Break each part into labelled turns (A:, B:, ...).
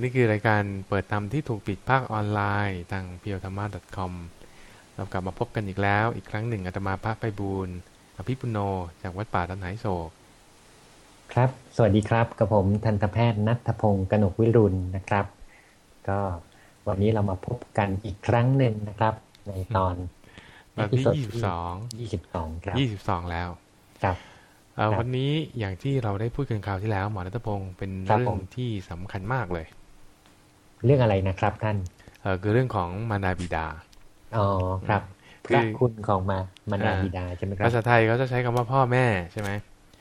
A: นี่คือรายการเปิดธรรมที่ถูกปิดภาคออนไลน์ทางเพียวธรรมะ .com เรากลับมาพบกันอีกแล้ว อีกครั้งหนึ่งอาตมาภาคไปบูรณ์อภิปุโนจากวัดป่าตันไหโศก
B: ครับ สวัสดีครับกับผมทันตแพทย์นัทพงศ์กนกวิรุณนะครับ ก็วันนี้เรามาพบกันอีกครั้งหนึ่งนะครับ ในตอน
A: ตอนที่ยี่สิบสอง
B: ยี่สิบสองครับ
A: ยี่สิบสองแล้ว
B: ครับ
A: วันนี้อย่างที่เราได้พูดกันคราวที่แล้ว หมอรัตพงศ์เป็นเรื่องที่สำคัญมากเลย
B: เรื่องอะไรนะครับท่าน
A: เออคือเรื่องของมารดาบิดา
B: อ๋อครับพระคุณของมามารดาบิดาใช่ไหมครับ
A: ภาษาไทยเขาจะใช้คำว่าพ่อแม่ใช่ไหม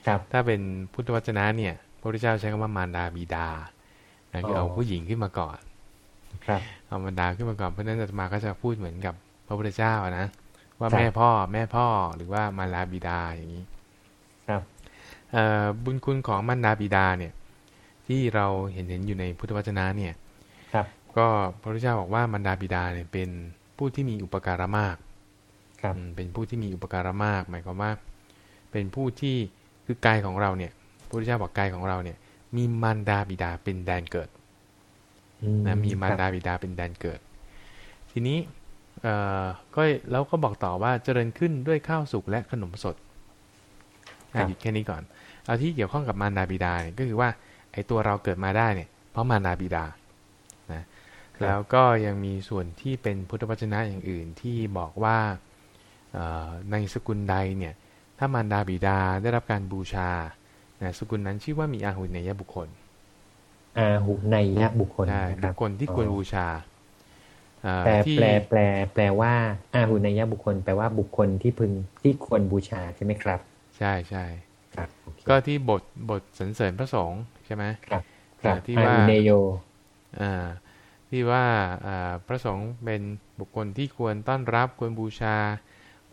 B: ครับ
A: ถ้าเป็นพุทธวจนะเนี่ยพระพุทธเจ้าใช้คำว่ามารดาบิดาคือเอาผู้หญิงขึ้นมาก่อน
B: ครับ
A: เอามารดาขึ้นมาก่อนเพราะฉะนั้นอาตมาก็จะพูดเหมือนกับพระพุทธเจ้านะว่าแม่พ่อแม่พ่อหรือว่ามารดาบิดาอย่างนี้
B: ครับ
A: บุญคุณของมารดาบิดาเนี่ยที่เราเห็นเห็นอยู่ในพุทธวจนะเนี่ย
B: ครับ
A: ก็พระพุทธเจ้าบอกว่ามารดาบิดาเนี่ยเป็นผู้ที่มีอุปการะมาก
B: ครับ
A: เป็นผู้ที่มีอุปการะมาก หมายความว่า เป็นผู้ที่คือกายของเราเนี่ยพระพุทธเจ้าบอกกายของเราเนี่ย มีมารดาบิดาเป็นแดนเกิดนะมีมารดาบิดาเป็นแดนเกิด ทีนี้เอ่อก็แล้วก็บอกต่อว่าเจริญขึ้นด้วยข้าวสุกและขนมสดหยุดแค่นี้ก่อน เอาที่เกี่ยวข้องกับมารดาบิดาเนี่ยก็คือว่าไอ้ตัวเราเกิดมาได้เนี่ย เพราะมารดาบิดานะ แล้วก็ยังมีส่วนที่เป็นพุทธวจนะอย่างอื่นที่บอกว่าในสกุลใดเนี่ยถ้ามารดาบิดาได้รับการบูชานะสกุลนั้นชื่อว่ามีอาหุเนยบุคคล
B: อาหุเนยบุคคล
A: ใช่บุคคลที่ควรบูชา
B: แปลแปลแปล แปลว่า อาหุเนยบุคคล แปลว่าบุคคลที่พึงที่ควรบูชาใช่ไหมครับ
A: ใช่ใช่ก็ที่บทบทสรรเสริญพระสงฆ์ใช่ไหม
B: ครับ
A: ที่ว่า
B: เนโย
A: อ่า ที่ว่าพระสงฆ์เป็นบุคคลที่ควรต้อนรับควรบูชา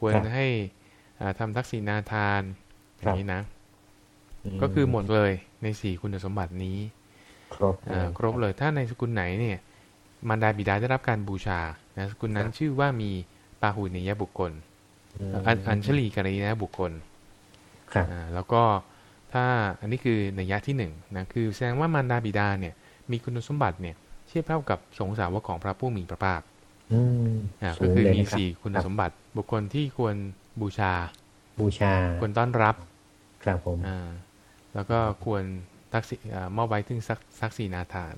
A: ควรให้ทำทักษิณาทานอย่างนี้นะ ก็คือหมดเลยในสี่คุณสมบัตินี้
B: ครบ
A: ครบเลยถ้าในสกุลไหนเนี่ยมารดาบิดาได้รับการบูชานะสกุลนั้นชื่อว่ามีปาหุเนยบุคคลอัญชลีกรีนะบุคคล
B: ครับ
A: แล้วก็ถ้าอันนี้คือในยะที่หนึ่งนะคือแสดงว่ามารดาบิดาเนี่ย มีคุณสมบัติเนี่ยเทียบเท่ากับสงสาวกของพระผู้มีพระภาคอ่าก็คือมีสี่คุณสมบัติ บุคคลที่ควรบูชา
B: บูชา
A: ควรต้อนรับ
B: ครับผม
A: อ่าแล้วก็ควรทักษิมอบไว้ถึงสักษีนาทาน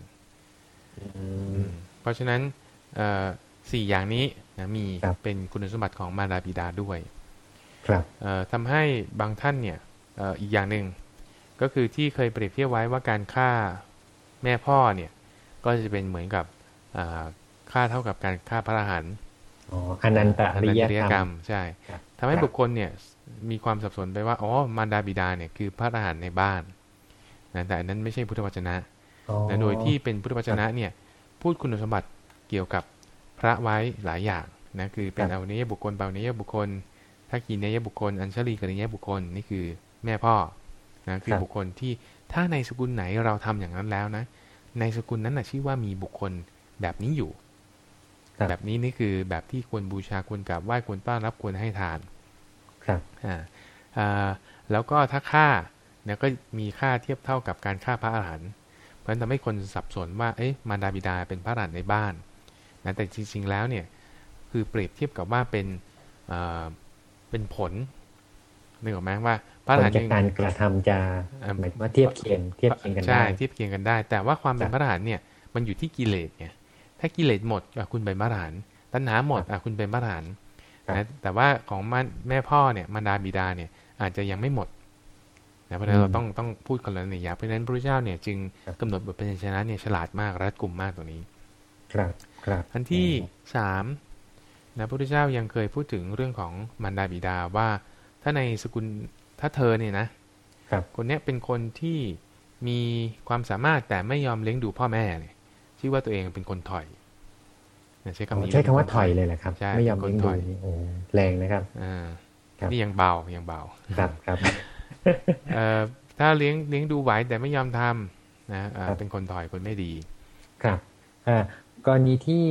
A: เพราะฉะนั้นสี่อย่างนี้นะมีเป็นคุณสมบัติของมารดาบิดาด้วย
B: ครับ
A: ทำให้บางท่านเนี่ยอีกอย่างหนึ่งก็คือที่เคยเปรียบเทียบไว้ว่าการฆ่าแม่พ่อเนี่ย ก็จะเป็นเหมือนกับฆ่าเท่ากับการฆ่าพระอรหันต์
B: อ๋ออนันตริย
A: กรรม ใช่ทำให้บุคคลเนี่ยมีความสับสนไปว่าอ๋อมารดาบิดาเนี่ยคือพระอรหันต์ในบ้านนะแต่อันนั้นไม่ใช่พุทธวจนะโดยที่เป็นพุทธวจนะเนี่ยพูดคุณสมบัติเกี่ยวกับพระไว้หลายอย่างนะคือเป็นเอาเนยบุคคลเปาเนยบุคคลทักกีเนยบุคคล อัญชลีกเนยบุคคลนี่คือแม่พ่อนะคือบุคคลที่ถ้าในสกุลไหนเราทำอย่างนั้นแล้วนะ ในสกุลนั้นนะชื่อว่ามีบุคคลแบบนี้อยู่ แบบนี้นี่คือแบบที่ควรบูชาควรกราบไหว้ควรต้อนรับควรให้ทาน
B: ครับ
A: อ่าอ่าแล้วก็ถ้าฆ่าเนี่ยก็มีค่าเทียบเท่ากับการฆ่าพระอาหารหันต์เพราะฉะนั้นทำให้คนสับสนว่าเอ๊ะมารดาบิดาเป็นพระอรหันต์ในบ้านนะแต่จริงๆแล้วเนี่ยคือเปรียบเทียบกับว่าเป็นอ่าเป็นผลนึกออกไหมว่า
B: พระอรหันต์การกระทำจะหมายว่าเทียบเคียงเทียบเคียงกันได้ใช่
A: เทียบเคียงกันได้ แต่ว่าความเป็นพระอรหันต์เนี่ยมันอยู่ที่กิเลสไงถ้ากิเลสหมดคุณเป็นพระอรหันต์ตัณหาหมดคุณเป็นพระอรหันต์แต่ว่าของแม่พ่อเนี่ยมารดาบิดาเนี่ยอาจจะยังไม่หมดนะเพราะฉะนั้นเราต้องต้องพูดกันแล้วเนี่ยเพราะฉะนั้นพระเจ้าเนี่ยจึงกำหนดบทเป็นชนะเนี่ยฉลาดมากรัดกลุ่มมากตรงนี้
B: ครับครับ
A: อันที่สามนะพระพุทธเจ้ายังเคยพูดถึงเรื่องของมารดาบิดาว่า ถ้าในสกุล ถ้าเธอเนี่ยนะคนเนี้ยเป็นคนที่มีความสามารถแต่ไม่ยอมเลี้ยงดูพ่อแม่เนี่ยชื่อว่าตัวเองเป็นคนถอย
B: ใช้คำนี้ใช้คำว่าถอยเลยแหละครับ ไม่ยอมเลี้ยงดูโอ้แรงนะครับ
A: อ่านี่ยังเบายังเบา
B: ครับครับ
A: เอ่อถ้าเลี้ยงเลี้ยงดูไหวแต่ไม่ยอมทำนะเป็นคนถอยคนไม่ดี
B: ครับอ่ากรณีที่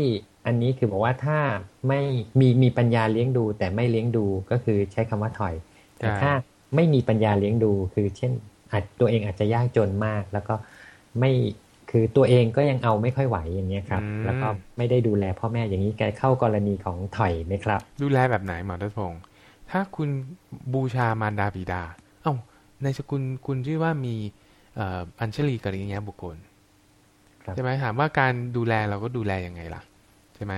B: อันนี้คือบอกว่าถ้าไม่มีมีปัญญาเลี้ยงดู แต่ไม่เลี้ยงดูก็คือใช้คำว่าถอย แต่ถ้า ไม่มีปัญญาเลี้ยงดู คือเช่นอาจตัวเองอาจจะยากจนมาก แล้วก็ไม่คือตัวเองก็ยังเอาไม่ค่อยไหวอย่างเงี้ยครับ แล้วก็ไม่ได้ดูแลพ่อแม่อย่างนี้แกเข้ากรณีของถอยไหมครับ
A: ดูแลแบบไหนหมอรัตพงศ์ถ้าคุณบูชามารดาบิดา เอ้าในสกุลคุณชื่อว่ามีอัญชลีกริยาบุคคลใช่ไหมถามว่าการดูแลเราก็ดูแลยังไงล่ะใช่ไหม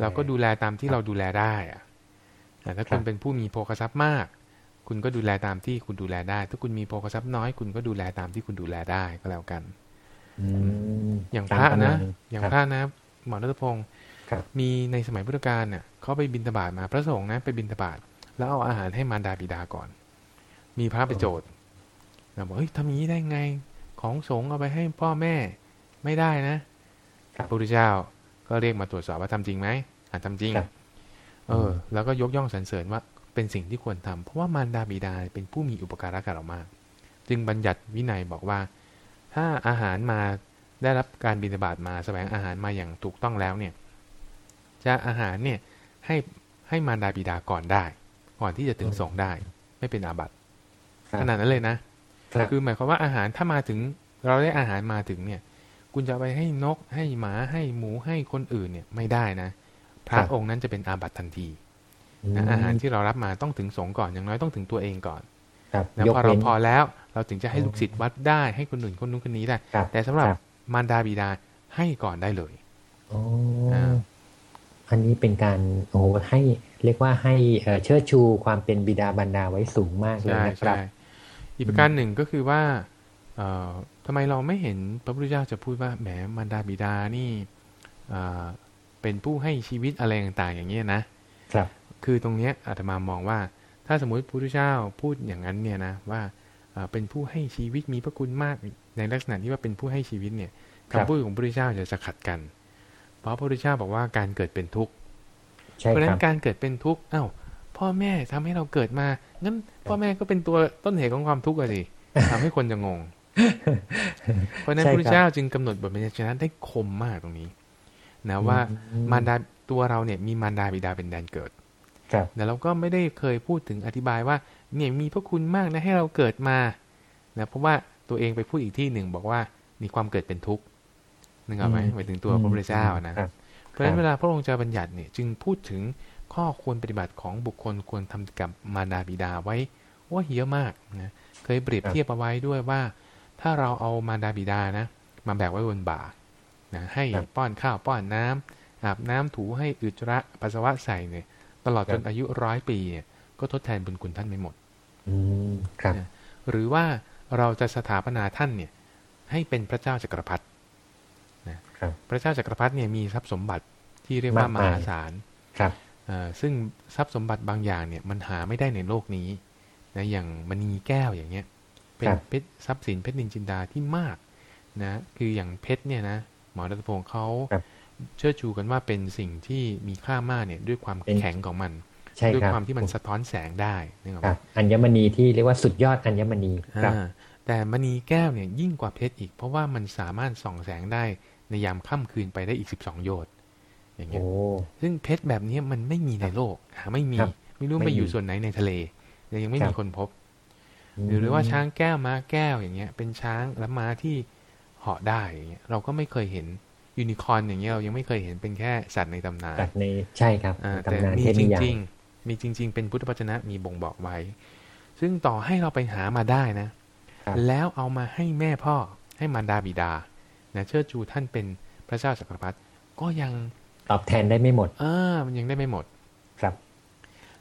A: เราก็ดูแลตามที่เราดูแลได้อะแต่ถ้าคุณเป็นผู้มีโภคทรัพย์มาก คุณก็ดูแลตามที่คุณดูแลได้ ถ้าคุณมีโภคทรัพย์น้อยคุณก็ดูแลตามที่คุณดูแลได้ก็แล้วกันอย่างพระนะอย่างพระนะหมอรัตพงศ์มีในสมัยพุทธกาลเนี่ยเขาไปบินตบาทมาพระสงฆ์นะไปบินตบาทแล้วเอาอาหารให้มารดาบิดาก่อน มีพระไปโจทย์เราบอกเฮ้ยทำอย่างนี้ได้ไง ของสงฆ์เอาไปให้พ่อแม่ไม่ได้นะพระพุทธเจ้าก็เรียกมาตรวจสอบว่าทำจริงไหมอ่าทำจริง เออ แล้วก็ยกย่องสรรเสริญว่า เป็นสิ่งที่ควรทำเพราะว่ามารดาบิดาเป็นผู้มีอุปการะกับเรามาก จึงบัญญัติวินัยบอกว่า ถ้าอาหารมาได้รับการบิณฑบาตมาแสวงอาหารมาอย่างถูกต้องแล้วเนี่ยจะอาหารเนี่ยให้ให้มารดาบิดาก่อนได้ ก่อนที่จะถึงส่งได้ ไม่เป็นอาบัติขนาดนั้นเลยนะคือหมายความว่าอาหารถ้ามาถึงเราได้อาหารมาถึงเนี่ย คุณจะไปให้นกให้หมาให้หมูให้คนอื่นเนี่ยไม่ได้นะ พระองค์นั้นจะเป็นอาบัติทันทีนะ อาหารที่เรารับมาต้องถึงสงก่อนอย่างน้อยต้องถึงตัวเองก่อนแล้วพอเราพอแล้วเราถึงจะให้ลูกศิษย์วัดได้ให้คนอื่นคนนู้นคนนี้ได้ แต่สำหรับมารดาบิดาให้ก่อนได้เลย
B: อันนี้เป็นการโอ้ให้เรียกว่าให้เชิดชูความเป็นบิดาบรรดาไว้สูงมากเลยนะครับ
A: อีกประการหนึ่งก็คือว่าทำไมเราไม่เห็นพระพุทธเจ้าจะพูดว่าแหมมารดาบิดานี่เป็นผู้ให้ชีวิตอะไรต่างๆอย่างนี้นะ
B: ครับ
A: คือตรงเนี้ยอาตมามองว่า ถ้าสมมติพระพุทธเจ้าพูดอย่างนั้นเนี่ยนะว่าเป็นผู้ให้ชีวิตมีพระคุณมากในลักษณะที่ว่าเป็นผู้ให้ชีวิตเนี่ยคำพูดของพระพุทธเจ้าจะจะขัดกัน เพราะพระพุทธเจ้าบอกว่าการเกิดเป็นทุกข์เพราะฉะนั้นการเกิดเป็นทุกข์อ้าวพ่อแม่ทำให้เราเกิดมางั้นพ่อแม่ก็เป็นตัวต้นเหตุของความทุกข์อะสิทำให้คนจะงง เพราะนั้นพระเจ้าจึงกำหนดบทบัญญัตินั้นได้คมมากตรงนี้ นะว่ามารดาตัวเราเนี่ยมีมารดาบิดาเป็นแดนเกิด แต่เราก็ไม่ได้เคยพูดถึงอธิบายว่า เนี่ยมีพระคุณมากนะให้เราเกิดมานะเพราะว่าตัวเองไปพูดอีกที่หนึ่งบอกว่ามีความเกิดเป็นทุกข์นึกออกไหมหมายถึงตัวพระพุทธเจ้านะเพราะฉะนั้นเวลาพระองค์จะบัญญัติเนี่ยจึงพูดถึงข้อควรปฏิบัติของบุคคลควรทำกับมารดาบิดาไว้ว่าเยอะมากนะเคยเปรียบเทียบเอาไว้ด้วยว่า ถ้าเราเอามารดาบิดานะมาแบกไว้บนบ่านะให้ป้อนข้าวป้อนน้ำอาบน้ำถูให้อุจจาระปัสสาวะใส่เนี่ย ตลอดจนอายุร้อยปีเนี่ยก็ทดแทนบุญคุณท่านไม่หมด
B: อืมครับ
A: หรือว่าเราจะสถาปนาท่านเนี่ย ให้เป็นพระเจ้าจักรพรรดินะพระเจ้าจักรพรรดิเนี่ยมีทรัพย์สมบัติที่เรียกว่ามหาศาล
B: ครับ
A: ซึ่งทรัพย์สมบัติบางอย่างเนี่ยมันหาไม่ได้ในโลกนี้นะอย่างมณีแก้วอย่างเงี้ย เป็นเพชรทรัพย์สินเพชรนินจินดาที่มากนะ คืออย่างเพชรเนี่ยนะหมอรัตพงศ์เขา เชื่อชูกันว่าเป็นสิ่งที่มีค่ามากเนี่ยด้วยความแข็งของมันด้วยความที่มันสะท้อนแสงได้นี่
B: ครับอัญมณีที่เรียกว่าสุดยอดอัญมณีครับ
A: แต่มณีแก้วเนี่ยยิ่งกว่าเพชรอีก เพราะว่ามันสามารถส่องแสงได้ในยามค่ำคืนไปได้อีกสิบสองโยชน์อย่างเงี้ยซึ่งเพชรแบบนี้มันไม่มีในโลกหาไม่มีไม่รู้ไปอยู่ส่วนไหนในทะเลยังไม่มีคนพบ หรือว่าช้างแก้วม้าแก้วอย่างเงี้ย เป็นช้างและม้าที่เหาะได้อย่างเงี้ยเราก็ไม่เคยเห็น ยูนิคอร์นอย่างเงี้ยเรายังไม่เคยเห็นเป็นแค่สัตว์ในตำนาน
B: สัตว์ในใช่ครับ
A: แต่มีจริง ๆ มีจริง ๆ เป็นพุทธวจนะมีบ่งบอกไว้ ซึ่งต่อให้เราไปหามาได้นะ แล้วเอามาให้แม่พ่อให้มารดาบิดานะเชิดชูท่านเป็นพระเจ้าจักรพรรดิก็ยัง
B: ตอบแทนได้ไม่หมด
A: อ่ามันยังได้ไม่หมด
B: ครับ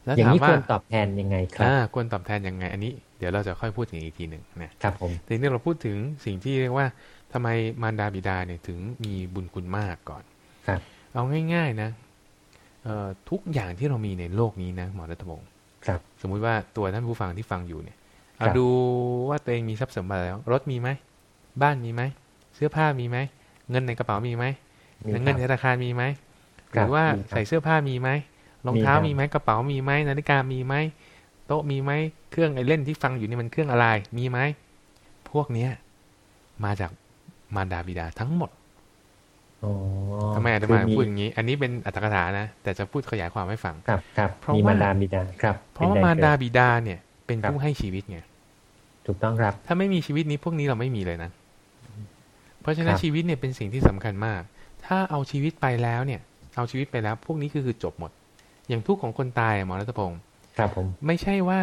B: แล้วถามว่าควรตอบแทนยังไงครับอ่า
A: ควรตอบแทนยังไง อันนี้ เดี๋ยวเราจะค่อยพูดถึงอีกทีหนึ่ง
B: นะครับผม
A: ทีนี้เราพูดถึงสิ่งที่เรียกว่า ทำไมมารดาบิดาเนี่ยถึงมีบุญคุณมากก่อน
B: ครับ
A: เอาง่ายๆนะเอ่อทุกอย่างที่เรามีในโลกนี้นะหมอรัตพงศ์
B: ครับ
A: สมมุติว่าตัวท่านผู้ฟังที่ฟังอยู่เนี่ยเอาดูว่าตัวเองมีทรัพย์สมบัติแล้ว รถมีไหม บ้านมีไหม เสื้อผ้ามีไหม เงินในกระเป๋ามีไหมเงินในธนาคารมีไหมหรือว่าใส่เสื้อผ้ามีไหมรองเท้ามีไหมกระเป๋ามีไหมนาฬิกามีไหมโต๊ะมีไหมเครื่องไอเล่นที่ฟังอยู่นี่มันเครื่องอะไรมีไหมพวกเนี้ยมาจาก มารดาบิดาทั้งหมดทำไมอาจจะมาพูดอย่างนี้ อันนี้เป็นอัตถกถานะ แต่จะพูดขยายความให้ฟัง
B: ครับครับเพราะมารดาบิดาครับ
A: เพราะว่ามารดาบิดาเนี่ย เป็นผู้ให้ชีวิตไง
B: ถูกต้องครับ
A: ถ้าไม่มีชีวิตนี้พวกนี้เราไม่มีเลยนะราะฉะนั้นชีวิตเนี่ยเป็นสิ่งที่สำคัญมาก ถ้าเอาชีวิตไปแล้วเนี่ย เอาชีวิตไปแล้ว พวกนี้คือคือจบหมด อย่างทุกข์ของคนตายหมอรัตพงศ์
B: ครับผม
A: ไม่ใช่ว่า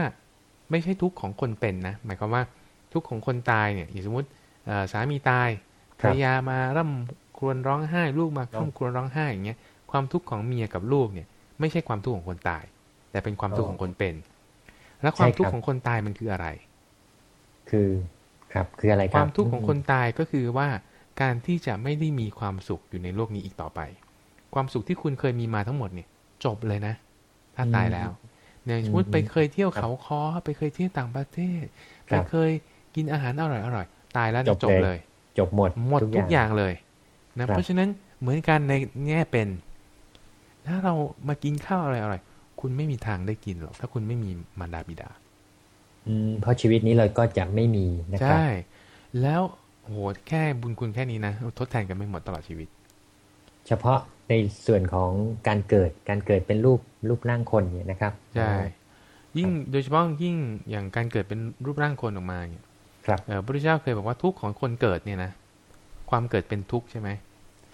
A: ไม่ใช่ทุกข์ของคนเป็นนะ หมายความว่าทุกข์ของคนตายเนี่ยอย่างสมมติเอ่อสามีตาย ภรรยามาร่ำครวญร้องไห้ลูกมาคร่ำครวญร้องไห้อย่างเงี้ยความทุกข์ของเมียกับลูกเนี่ย ไม่ใช่ความทุกข์ของคนตาย แต่เป็นความทุกข์ของคนเป็น แล้วความทุกข์ของคนตายมันคืออะไร
B: คือครับคืออะไรค
A: ครับวามทุกข์ของคนตายก็คือว่าการที่จะไม่ได้มีความสุขอยู่ในโลกนี้อีกต่อไป ความสุขที่คุณเคยมีมาทั้งหมดเนี่ย จบเลยนะ ถ้าตายแล้วเนี่ยสมมติไปเคยเที่ยวเขาคอไปเคยเที่ยวต่างประเทศ ไปเคยกินอาหารอร่อยอร่อยตายแล้วจบเลย
B: จบหมด
A: หมดทุกอย่างเลยนะเพราะฉะนั้นเหมือนกันในแง่เป็น ถ้าเรามากินข้าวอะไรอร่อยคุณไม่มีทางได้กินหรอกถ้าคุณไม่มีมารดาบิดา
B: อืมเพราะชีวิตนี้เราก็จะไม่มีนะครับ
A: ใช่แล้วโหแค่บุญคุณแค่นี้นะทดแทนกันไม่หมดตลอดชีวิต
B: เฉพาะในส่วนของการเกิดการเกิดเป็นรูปรูปร่างคนเนี่ยนะครับ
A: ใช่ยิ่งโดยเฉพาะยิ่งอย่างการเกิดเป็นรูปร่างคนออกมาเนี่ย
B: ครับ
A: เออพระพุทธเจ้าเคยบอกว่าทุกข์ของคนเกิดเนี่ยนะความเกิดเป็นทุกข์ใช่ไหม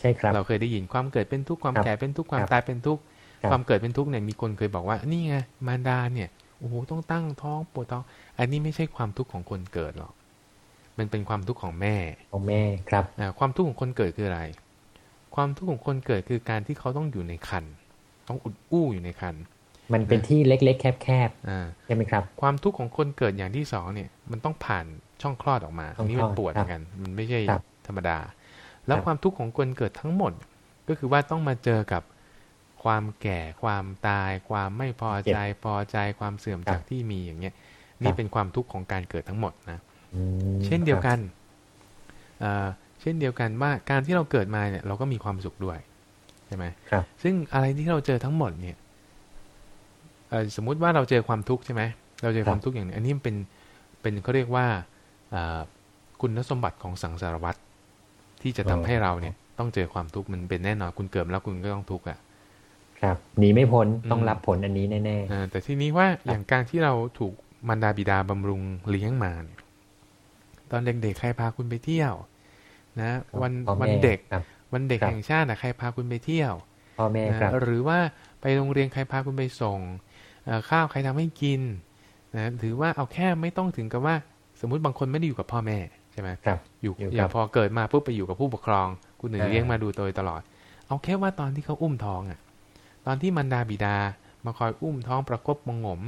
B: ใช่ครับ
A: เราเคยได้ยินความเกิดเป็นทุกข์ความ
B: ครับ
A: แก่เป็นทุกข์ความ
B: ครับ
A: ตายเป็นทุกข์
B: ครับ
A: ความเกิดเป็นทุกข์เนี่ยมีคนเคยบอกว่านี่ไงมารดาเนี่ยโอ้โหต้องตั้งท้องปวดท้อง อันนี้ไม่ใช่ความทุกข์ของคนเกิดหรอกมันเป็นความทุกข์ของแม่
B: ของแม่ครับ
A: อ่าความทุกข์ของคนเกิดคืออะไร ความทุกข์ของคนเกิดคือการที่เขาต้องอยู่ในคันต้องอุดอู้อยู่ในคัน
B: มันเป็นที่เล็ก ๆ แคบ
A: อ่า
B: ๆใช่ไหมครับ
A: ความทุกข์ของคนเกิดอย่างที่สองเนี่ย มันต้องผ่านช่องคลอดออกมา
B: ช่
A: อั
B: อง
A: นนี้
B: คล
A: มั
B: อนด
A: ปวดเหมือนกัน มันไม่ใช่
B: ครับ
A: ธรรมดา แล้ว
B: ครับ
A: ความทุกข์ของคนเกิดทั้งหมด ก็คือว่าต้องมาเจอกับความแก่ความตาย ความไม่พอใจพอใจความเสื่อมจากที่มีอย่างเงี้ย นี่เป็นความทุกข์ของการเกิดทั้งหมดนะ
B: อืม
A: เช่นเดียว
B: ครับ
A: กันเอ่อเช่นเดียวกันว่าการที่เราเกิดมาเนี่ยเราก็มีความสุขด้วยใช่ไหม
B: ครับ
A: ซึ่งอะไรที่เราเจอทั้งหมดเนี่ยเอ่อ สมมุติว่าเราเจอความทุกข์ใช่ไหมเราเจอความทุกข์อย่างนี้อันนี้มันเป็นเป็นเขาเรียกว่าอ่าคุณสมบัติของสังสารวัตรที่จะทำให้เราเนี่ย ต้องเจอความทุกข์มันเป็นแน่นอนคุณเกิดมาแล้วคุณก็ต้องทุกข์อะ
B: ครับหนีไม่พ้นต้อง
A: อืม
B: รับผลอันนี้แน่
A: อ่าแต่ทีนี้ว่าอย่างการที่เราถูกมารดาบิดาบำรุงเลี้ยงมาเนี่ยตอนเด็กๆใครพาคุณไปเที่ยว นะ
B: ๆ
A: วัน
B: พ่อ
A: วั
B: แม่
A: นเด็ก
B: ครับ
A: วันเด็ก
B: ครับ
A: แห่งชาตินะใครพาคุณไปเที่ยว
B: พ่อแม่ครับ
A: นะหรือว่าไปโรงเรียนใครพาคุณไปส่งเอ่อ ข้าวใครทำให้กินนะถือว่าเอาแค่ไม่ต้องถึงกับว่า สมมุติบางคนไม่ได้อยู่กับพ่อแม่ใช่ไหม
B: ครับ
A: อยู่
B: อยู่
A: อย่าง
B: กับ
A: พอเกิดมาปุ๊บไปอยู่กับผู้ปกครองคุณหนึ่ง
B: อ่า
A: เลี้ยงมาดูโดยตลอด เอาแค่ว่าตอนที่เขาอุ้มท้องอะ ตอนที่มันดาบิดามาคอยอุ้มท้องประกบมงงม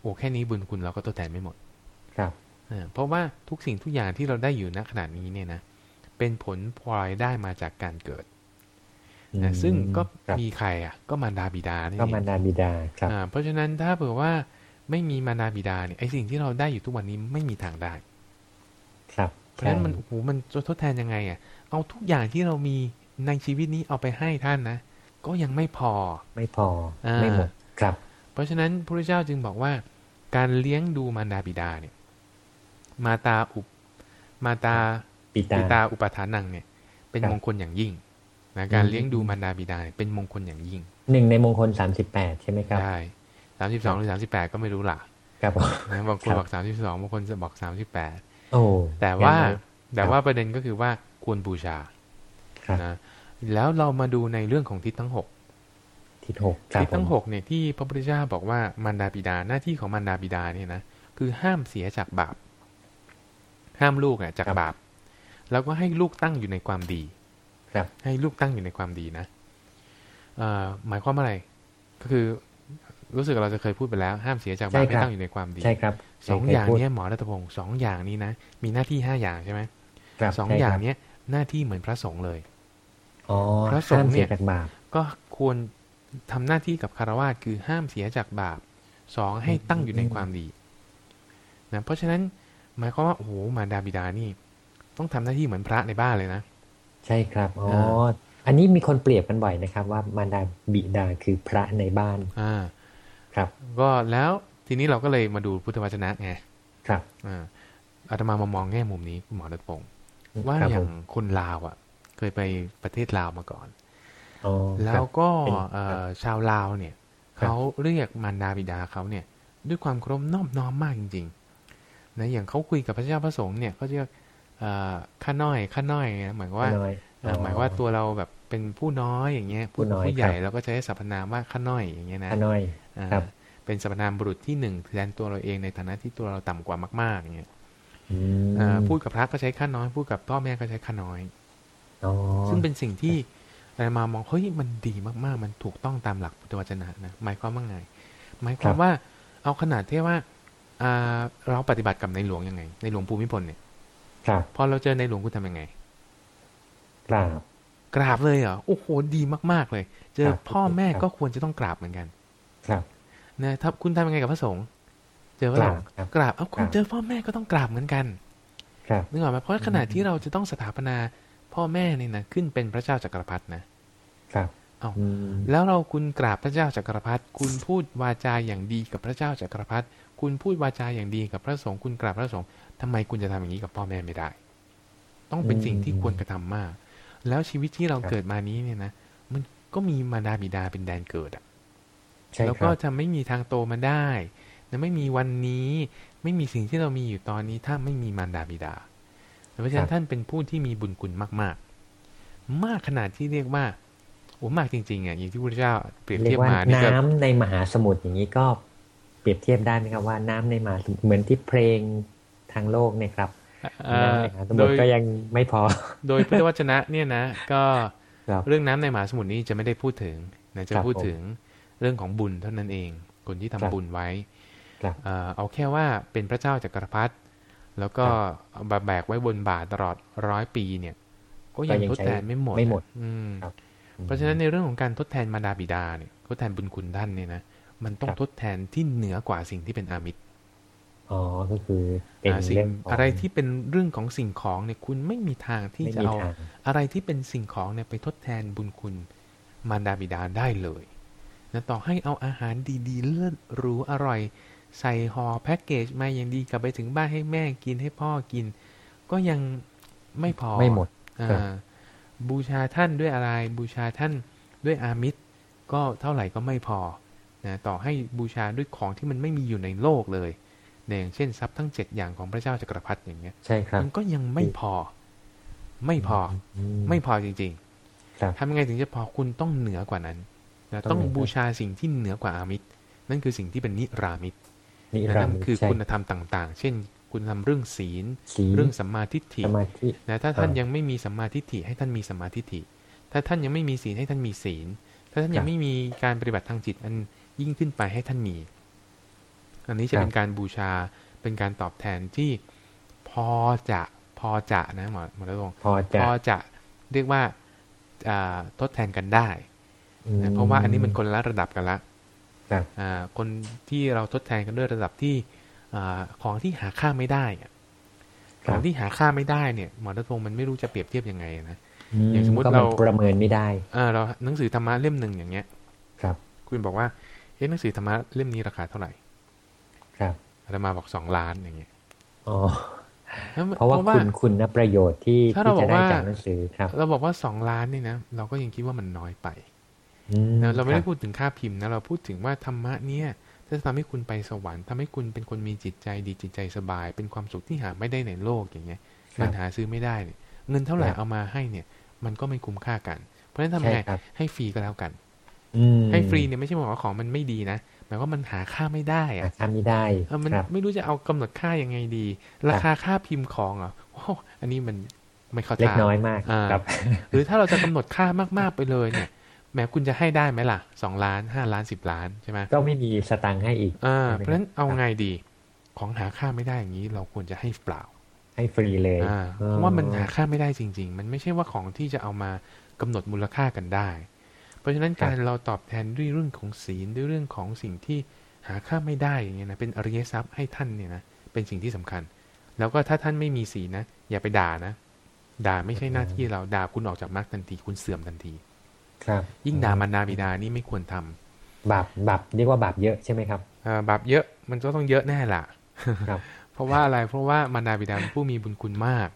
A: โอ้แค่นี้บุญคุณเราก็ทดแทนไม่หมด
B: ครับ
A: อ่าเพราะว่าทุกสิ่งทุกอย่างที่เราได้อยู่ณขณะนี้เนี่ยนะเป็นผลพลอยได้มาจากการเกิด นะซึ่งก็
B: ครับ
A: มีใครอะ ก็มารดาบิดานี่
B: ก็
A: เอง
B: มารดาบิดาครับ
A: อ่าเพราะฉะนั้นถ้าเผื่อว่าไม่มีมารดาบิดาเนี่ยไอสิ่งที่เราได้อยู่ทุกวันนี้ไม่มีทางได้
B: ครับ
A: เพราะฉะนั้นมันโอ้โหมันจะทดแทนยังไงอะ เอาทุกอย่างที่เรามีในชีวิตนี้เอาไปให้ท่านนะก็ยังไม่พอ
B: ไม่พอ
A: อ่า
B: ไม่หมดครับ
A: เพราะฉะนั้นพระพุทธเจ้าจึงบอกว่า การเลี้ยงดูมารดาบิดาเนี่ย มาตาอุปมาตา
B: ปิตา
A: ปิตาอุปทานังเนี่ย เป็น
B: ครับ
A: มงคลอย่างยิ่ง นะการ
B: อืม
A: เลี้ยงดูมารดาบิดาเนี่ยเป็นมงคลอย่างยิ่ง
B: หนึ่งในมงคลสามสิบแปดใช่ไหมครับ
A: ได้สามสิบสองหรือสามสิบแปดก็ไม่รู้ล่ะ
B: ครับผม
A: นะบางคน
B: ครับ
A: บอกสามสิบสองบางคนจะบอกสามสิบแปด
B: โอ้
A: แต่ว่า
B: ยังไง
A: แต่ว่าประเด็นก็คือว่าควรบูชา
B: ครับ
A: นะแล้วเรามาดูในเรื่องของทิศทั้งหก
B: ทิศหกครับ
A: ทิศทั้ง
B: ผม
A: หกเนี่ยที่พระพุทธเจ้าบอกว่ามารดาบิดาหน้าที่ของมารดาบิดาเนี่ยนะคือห้ามเสียจากบาป ห้ามลูกอะจากบาป แล้วก็ให้ลูกตั้งอยู่ในความดี
B: ครับ
A: ให้ลูกตั้งอยู่ในความดีนะเอ่อหมายความว่าอะไร ก็คือรู้สึกเราจะเคยพูดไปแล้ว ห้ามเสียจากบาปให้ตั้งอยู่ในความดี
B: ใช่ครับ
A: สอง
B: เค
A: อย่าง
B: พูด
A: เนี้ยหมอรัตพงศ์สองอย่างนี้นะมีหน้าที่ห้าอย่างใช่ไหม
B: ครับ
A: สอง
B: ใช่
A: อย่าง
B: ครับ
A: เนี้ยหน้าที่เหมือนพระสงฆ์เลย
B: อ๋อ
A: พระสงฆ์
B: ห้าม
A: เนี่
B: เสี
A: ย
B: ยจากบาป
A: ก็ควรทำหน้าที่กับคารวะคือห้ามเสียจากบาปสองให้ตั้งอยู่ในความดีนะเพราะฉะนั้นหมายความว่าโอ้โหมารดาบิดานี่ ต้องทำหน้าที่เหมือนพระในบ้านเลยนะ
B: ใช่ครับอ๋อ
A: อ่า
B: อันนี้มีคนเปรียบกันบ่อยนะครับ ว่ามารดาบิดาคือพระในบ้าน
A: อ่า
B: ครับ
A: ก็แล้วทีนี้เราก็เลยมาดูพุทธวจนะไง
B: ครับ
A: อ่าอาตมามามองแง่มุมนี้คุณหมอรัตพงศ์ว่า
B: ครับ
A: อย่า
B: ผ
A: ง
B: ม
A: คนลาวอะ เคยไปประเทศลาวมาก่อน
B: อ๋อ
A: แล้
B: ครั
A: ว
B: บ
A: ก็
B: เป็น
A: เอ่
B: ครั
A: อบชาวลาวเนี่ย
B: ครับ
A: เขาเรียกมารดาบิดาเขาเนี่ย ด้วยความเคารพนอบน้อมมากจริงๆนะอย่างเขาคุยกับพระเจ้าพระสงฆ์เนี่ยเขาจะเรียก ข้าน้อยข้าน้อยหมายว่าหมายว่าตัวเราแบบเป็นผู้น้อยอย่างเงี้ยผู้ผู้ใหญ่เราก็ใช้สรรพนามว่าข้าน้อยอย่างเงี้ยนะ
B: ข้าน้อยครับ
A: เป็นสรรพนามบุรุษที่หนึ่งแทนตัวเราเองในฐานะที่ตัวเราต่ำกว่ามากๆอย่างเงี้ยพูดกับพระก็ใช้ข้าน้อย พูดกับพ่อแม่ก็ใช้ข้าน้อยซึ่งเป็นสิ่งที่อะไรมามองเฮ้ยมันดีมากๆ มันถูกต้องตามหลักพุทธวจนะนะหมายความว่าไงหมายความว่าเอาขนาดที่ว่าเราปฏิบัติกับในหลวงยังไง ในหลวงภูมิพลเนี่ย พอเราเจอในหลวงคุณทำยังไง
B: กราบ
A: กราบเลยเหรอโอ้โหดีมาก ๆ เลย เจอพ่อแม่ก็ควรจะต้องกราบเหมือนกัน
B: ครับ
A: นะถ้าคุณทำยังไงกับพระสงฆ์เจอพระสงฆ์กราบเอาคุณเจอพ่อแม่ก็ต้องกราบเหมือนกัน
B: ครับ
A: นึกออกไหมเพราะขณะที่เราจะต้องสถาปนาพ่อแม่นี่นะขึ้นเป็นพระเจ้าจักรพรรดินะครับเอาแล้วเราคุณกราบพระเจ้าจักรพรรดิคุณพูดวาจาอย่างดีกับพระเจ้าจักรพรรดิ คุณพูดวาจาอย่างดีกับพระสงฆ์คุณกราบพระสงฆ์ทำไมคุณจะทำอย่างนี้กับพ่อแม่ไม่ได้ ต้องเป็นสิ่งที่ควรกระทำมาก แล้วชีวิตที่เราเกิดมานี้เนี่ยนะมันก็มีมารดาบิดาเป็นแดนเกิดอะแล้วก็จะไม่มีทางโตมาได้นะไม่มีวันนี้ไม่มีสิ่งที่เรามีอยู่ตอนนี้ถ้าไม่มีมารดาบิดาเพราะฉะนั้นท่านเป็นผู้ที่มีบุญคุณมาก ๆ มากขนาดที่เรียกว่าโอ้มากจริงๆอะอย่างที่พระเจ้าเปรียบเทียบมา
B: น้ำในมหาสมุทรอย่างนี้ก็ เปรียบเทียบได้ไหมครับว่าน้ำในมหาเหมือนที่เพลงทางโลกเนี่ยครับโดยก็ยังไม่พอ
A: โดยพุทธวจนะเนี่ยนะ ก็เรื่องน้ำในมหาสมุทรนี้จะไม่ได้พูดถึงนะจะพูดถึงเรื่องของบุญเท่านั้นเอง คนที่ทำบุญไว้เอาแค่ว่าเป็นพระเจ้าจักรพรรดิแล้วก็แบกไว้บนบาตลอดร้อยปีเนี่ย ก็ยังทดแทนไม่หมด
B: ไม่หมด
A: เพราะฉะนั้นในเรื่องของการทดแทนมาดาบิดาเนี่ยทดแทนบุญคุณท่านเนี่ยนะ มันต้องทดแทนที่เหนือกว่าสิ่งที่เป็นอามิตร
B: อ๋อก็คือเป็น
A: เรื่องอะไรที่เป็นเรื่องของสิ่งของเนี่ยคุณไม่มีทางที่จะเอาอะไรที่เป็นสิ่งของเนี่ยไปทดแทนบุญคุณมารดาบิดาได้เลยนะต่อให้เอาอาหารดีๆ เลิศหรูอร่อย ใส่ห่อแพ็กเกจมาอย่างดีกลับไปถึงบ้านให้แม่กินให้พ่อกิน ก็ยังไม่พอ
B: ไม่หมด
A: บูชาท่านด้วยอะไร บูชาท่านด้วยอามิตรก็เท่าไหร่ก็ไม่พอ นะต่อให้บูชาด้วยของที่มันไม่มีอยู่ในโลกเลยอย่างเช่นทรัพย์ทั้งเจ็ดอย่างของพระเจ้าจักรพรรดิอย่างเงี้ย
B: ใช่ครับ
A: มันก็ยังไม่พอ ไม่พอไม่พอจริงๆทำยังไงถึงจะพอคุณต้องเหนือกว่านั้นนะต้องบูชาสิ่งที่เหนือกว่าอามิตรนั่นคือสิ่งที่เป็นนิรามิตรนั่นคือคุณธรรมต่างๆ เช่น คุณทำเรื่องศีล เรื่องสัมมาทิฏฐินะถ้าท่านยังไม่มีสัมมาทิฏฐิให้ท่านมีสัมมาทิฏฐิ ถ้าท่านยังไม่มีศีลให้ท่านมีศีล ถ้าท่านยังไม่มีการปฏิบัติทางจิตอัน ยิ่งขึ้นไปให้ท่านมี อันนี้จะเป็นการบูชาเป็นการตอบแทนที่พอจะพอจะนะหมอหมอระดง
B: พอจะ
A: พอจะเรียกว่าทดแทนกันได้นะเพราะว่าอันนี้มันคนละระดับกันละคนที่เราทดแทนกันด้วยระดับที่ของที่หาค่าไม่ได้ของที่หาค่าไม่ได้เนี่ยหมอรัตพงศ์มันไม่รู้จะเปรียบเทียบยังไงนะ
B: อย่างสมมติเราประเมินไม่ได้
A: เราหนังสือธรรมะเล่มหนึ่งอย่างเงี้ย
B: ครับ
A: คุณบอกว่า เฮ้หนังสือธรรมะเล่มนี้ราคาเท่าไหร่
B: ครับ
A: อาตมาบอกสองล้านอย่างเงี้ย
B: อ๋อเพราะว่าคุณคุณนะประโยชน์ที่ที่จะได้จากหนังสือครับ
A: เราบอกว่าสองล้านนี่นะเราก็ยังคิดว่ามันน้อยไปเราไม่ได้พูดถึงค่าพิมพ์นะเราพูดถึงว่าธรรมะเนี่ยจะทำให้คุณไปสวรรค์ทำให้คุณเป็นคนมีจิตใจดีจิตใจสบาย เป็นความสุขที่หาไม่ได้ในโลกอย่างเงี้ยมันหาซื้อไม่ได้เนี่ยเงินเท่าไหร่เอามาให้เนี่ย มันก็ไม่คุ้มค่ากัน เพราะฉะนั้นทำไงให้ฟรีก็แล้วกัน ให้ฟรีเนี่ยไม่ใช่บอกว่าของมันไม่ดีนะหมายว่ามันหาค่าไม่ได้อะ
B: ค่าไม่ได้
A: มันไม่รู้จะเอากำหนดค่ายังไงดี ราคาค่าพิมพ์ของอะโอ้อันนี้มันไม่เข้าใจเล็
B: กน้อยมากครับ
A: หรือถ้าเราจะกำหนดค่ามากๆไปเลยเนี่ยแม้คุณจะให้ได้ไหมล่ะสองล้านห้าล้านสิบล้านใช่ไหม
B: ก็ไม่มีสตังค์ให้อีก
A: อ่าเพราะฉะนั้นเอาไงดี ของหาค่าไม่ได้อย่างนี้ เราควรจะให้เปล่า
B: ให้ฟรีเลย
A: อ่าเพราะว่ามันหาค่าไม่ได้จริง ๆ มันไม่ใช่ว่าของที่จะเอามากำหนดมูลค่ากันได้เพ ราะฉะนั้นการเราตอบแทนด้วยเรื่องของศีลด้วยเรื่องของสิ่งที่หาค่าไม่ได้อย่างเงี้ยนะเป็นอริยทรัพย์ให้ท่านเนี่ยนะเป็นสิ่งที่สำคัญ แล้วก็ถ้าท่านไม่มีศีลนะ อย่าไปด่านะ ด่าไม่ใช่หน้าที่เราด่าคุณออกจากมรรคทันทีคุณเสื่อมทันที
B: ครับ
A: ยิ่งด่ามันดาบิดานี่ไม่ควรทำ
B: บาปบาปเรียกว่าบาปเยอะใช่ไหมครับ
A: อ่าบาปเยอะมันก็ต้องเยอะแน่ล่ะครับ เพราะว่าอะไรเพราะว่ามันดาบิดาผู้มีบุญคุณมาก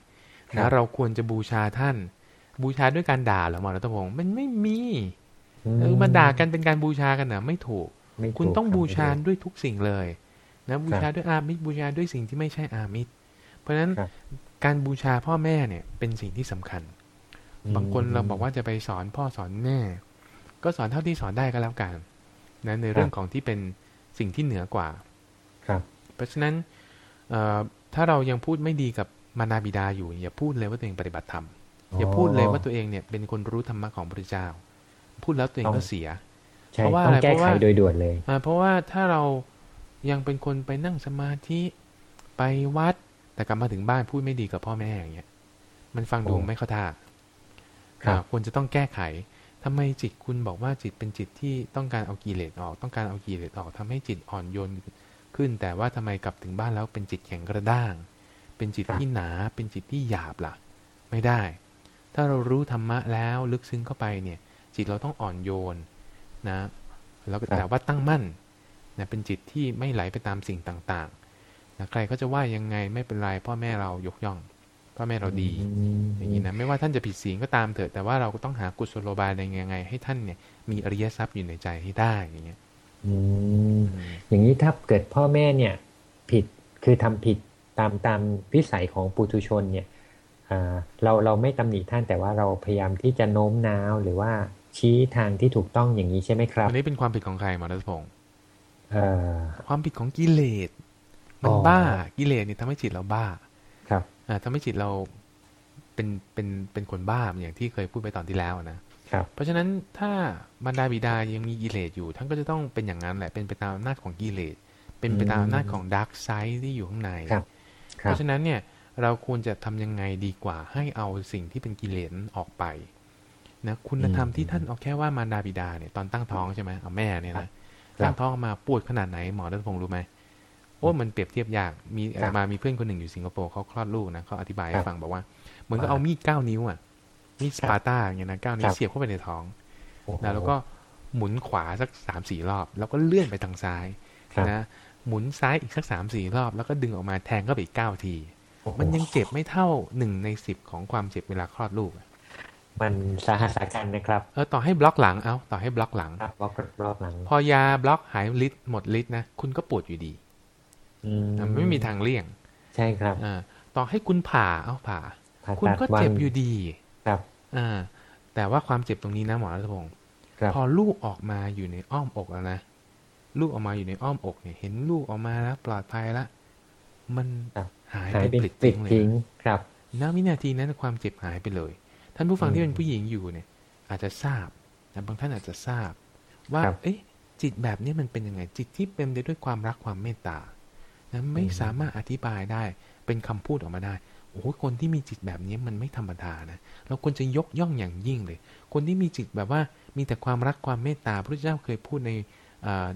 A: นะเราควรจะบูชาท่าน บูชาด้วยการด่าหรือหมอรัตพงศ์มันไม่มี เออมาด่ากันเป็นการบูชากันนะไม่ถูก คุณต้องบูชาด้วยทุกสิ่งเลยนะบูชาด้วยอามิตรบูชาด้วยสิ่งที่ไม่ใช่อามิตร เพราะฉะนั้นการบูชาพ่อแม่เนี่ยเป็นสิ่งที่สำคัญ บางคนเราบอกว่าจะไปสอนพ่อสอนแม่ ก็สอนเท่าที่สอนได้ก็แล้วกันนะในเรื่องของที่เป็นสิ่งที่เหนือกว่า
B: ครับ
A: เพราะฉะนั้นถ้าเรายังพูดไม่ดีกับมานาบิดาอยู่ อย่าพูดเลยว่าตัวเองปฏิบัติธรรมอย่าพูดเลยว่าตัวเองเนี่ยเป็นคนรู้ธรรมะของพระเจ้า พูดแล้วตัวเองก็เสีย
B: เพราะว่าอะไรเพราะว่าโดยด่วนเลย
A: เพราะว่าถ้าเรายังเป็นคนไปนั่งสมาธิไปวัด แต่กลับมาถึงบ้านพูดไม่ดีกับพ่อแม่อย่างเงี้ย มันฟังดูไม่เข้าท่าควรจะต้องแก้ไขทำไมจิตคุณบอกว่าจิตเป็นจิตที่ต้องการเอากิเลสออก ต้องการเอากิเลสออกทำให้จิตอ่อนโยนขึ้น แต่ว่าทำไมกลับถึงบ้านแล้วเป็นจิตแข็งกระด้าง เป็นจิตที่หนา เป็นจิตที่หยาบล่ะ ไม่ได้ ถ้าเรารู้ธรรมะแล้วลึกซึ้งเข้าไปเนี่ย จิตเราต้องอ่อนโยนนะแล้วแต่ว่าตั้งมั่นนะเป็นจิตที่ไม่ไหลไปตามสิ่งต่างๆนะใครก็จะว่ายังไงไม่เป็นไรพ่อแม่เรายกย่องพ่อแม่เราดี อย่างนี้นะไม่ว่าท่านจะผิดศีลก็ตามเถอะแต่ว่าเราก็ต้องหากุศโลบายในยังไง ให้ท่านเนี่ย มีอริยทรัพย์อยู่ในใจให้ได้อย่างเงี้ย
B: อืมอย่างนี้ถ้าเกิดพ่อแม่เนี่ย ผิดคือทำผิดตามตามวิสัยของปุถุชนเนี่ยเราเราไม่ตำหนิท่านแต่ว่าเราพยายามที่จะโน้มน้าวหรือว่า ชี้ทางที่ถูกต้องอย่างนี้ใช่ไหมครับ
A: อันนี้เป็นความผิดของใครมารัตพงศ์ความผิดของกิเลสมันบ้ากิเลสนี่ทำให้จิตเราบ้า
B: ครับ
A: ทำให้จิตเราเป็นเป็นเป็นคนบ้าอย่างที่เคยพูดไปตอนที่แล้วนะครับ เพราะฉะนั้นถ้าบรรดาบิดายังมีกิเลสอยู่ ท่านก็จะต้องเป็นอย่างนั้นแหละเป็นไปตามอำนาจของกิเลสเป็นไปตามอำนาจของดาร์กไซด์ที่อยู่ข้างในเพราะฉะนั้นเนี่ยเราควรจะทำยังไงดีกว่าให้เอาสิ่งที่เป็นกิเลสออกไป นะคุณธรรมที่ท่านเอาแค่ว่ามารดาบิดาเนี่ยตอนตั้งท้องใช่ไหมเอาแม่เนี่ยนะตั้งท้องมาปวดขนาดไหนหมอรัตพงศ์รู้ไหมโอ้มันเปรียบเทียบยากมีมามีเพื่อนคนหนึ่งอยู่สิงคโปร์เขาคลอดลูกนะเขาอธิบายให้ฟังบอกว่า เหมือนก็เอามีดเก้านิ้วอะมีดสปาต้าอย่างเงี้ยนะเก้านิ้วเสียบเข้าไปในท้องนะแล้วก็หมุนขวาสักสามสี่รอบ แล้วก็เลื่อนไปทางซ้ายนะหมุนซ้ายอีกสักสามสี่รอบ แล้วก็ดึงออกมาแทงเข้าไปอีกเก้าที มันยังเจ็บไม่เท่าหนึ่งในสิบของความเจ็บเวลาคลอดลูก
B: มันสาหัสกันนะครับ
A: เออต่อให้บล็อกหลังเอาต่อให้บล็อกหลัง
B: บล็อกบล็อกหลัง
A: พอยาบล็อกหายฤทธิ์หมดฤทธิ์นะคุณก็ปวดอยู่ดีมันไม่มีทางเลี่ยง
B: ใช่ครับ
A: อ่าต่อให้คุณผ่าเอาผ่า คุณก็เจ็บอยู่ดี
B: ครับ
A: อ่าแต่ว่าความเจ็บตรงนี้นะหมอรัตพงศ์พอลูกออกมาอยู่ในอ้อมอกแล้วนะลูกออกมาอยู่ในอ้อมอกเนี่ย เห็นลูกออกมาแล้วปลอดภัยแล้วมันหายไปปลิดทิ้งเลย
B: ครับ
A: ณวินาทีนั้นความเจ็บหายไปเลยท่านผู้ฟังที่เป็นผู้หญิงอยู่เนี่ย อาจจะทราบแต่บางท่านอาจจะทราบ ว่า เอ๊ะ จิตแบบนี้มันเป็นยังไง จิตที่เป็นไปด้วยความรักความเมตตานะไม่สามารถอธิบายได้ เป็นคำพูดออกมาได้ โอ้คนที่มีจิตแบบนี้มันไม่ธรรมดานะ เราควรจะยกย่องอย่างยิ่งเลย คนที่มีจิตแบบว่า มีแต่ความรักความเมตตา พระเจ้าเคยพูดใน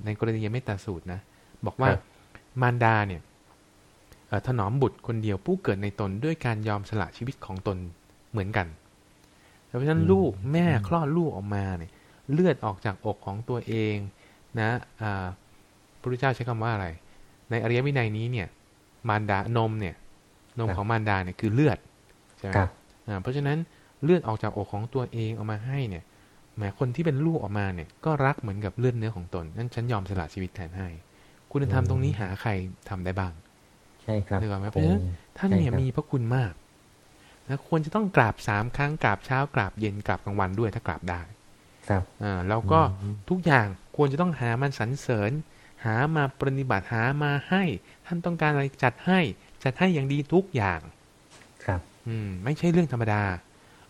A: ในกรณียเมตตาสูตรนะ บอกว่ามารดาเนี่ยถนอมบุตรคนเดียวผู้เกิดในตนด้วยการยอมสละชีวิตของตนเหมือนกัน เพราะฉะนั้นลูกแม่คลอดลูกออกมาเนี่ย เลือดออกจากอกของตัวเองนะอ่าพระพุทธเจ้าใช้คำว่าอะไร ในอริยวินัยนี้เนี่ย มารดานมเนี่ย นมของมารดาเนี่ยคือเลือดใช่ไหมอ่าเพราะฉะนั้นเลือดออกจากอกของตัวเองออกมาให้เนี่ยแม้คนที่เป็นลูกออกมาเนี่ย ก็รักเหมือนกับเลือดเนื้อของตน นั่นฉันยอมสละชีวิตแทนให้ คุณธรรมตรงนี้หาใครทำได้บ้าง
B: ใช่ครับ
A: ถูกไหมเพราะฉะนั้นท่านเนี่ยมีพระคุณมาก นะควรจะต้องกราบสามครั้งกราบเช้ากราบเย็นกราบกลางวันด้วยถ้ากราบได้
B: ครับ
A: อ่าแล้วก็ทุกอย่างควรจะต้องหามันสรรเสริญ หามาปฏิบัติหามาให้ ท่านต้องการอะไรจัดให้จัดให้อย่างดีทุกอย่าง
B: ครับ
A: อืม ไม่ใช่เรื่องธรรมดา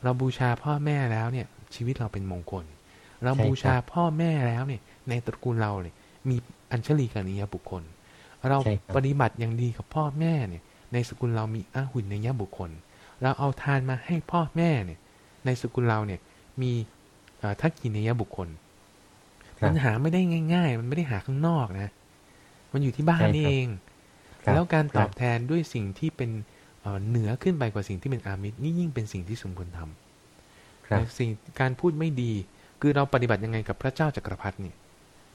A: เราบูชาพ่อแม่แล้วเนี่ย ชีวิตเราเป็นมงคล เราบูชาพ่อแม่แล้วเนี่ย ในตระกูลเราเนี่ยมีอัญชลีกันิยบุคคล เราปฏิบัติอย่างดีกับพ่อแม่เนี่ย ในสกุลเรามีอาหุนในยบุคคล เราเอาทานมาให้พ่อแม่เนี่ย ในสกุลเราเนี่ย มีทักกินยบุคคลมันหาไม่ได้ง่าย ๆ มันไม่ได้หาข้างนอกนะ มันอยู่ที่บ้านนี่เอง แล้วการตอบแทนด้วยสิ่งที่เป็นเหนือขึ้นไปกว่าสิ่งที่เป็นอามิตรนี่ยิ่งเป็นสิ่งที่สมควรทำสิ่งการพูดไม่ดี คือเราปฏิบัติยังไงกับพระเจ้าจักรพรรดิเนี่ย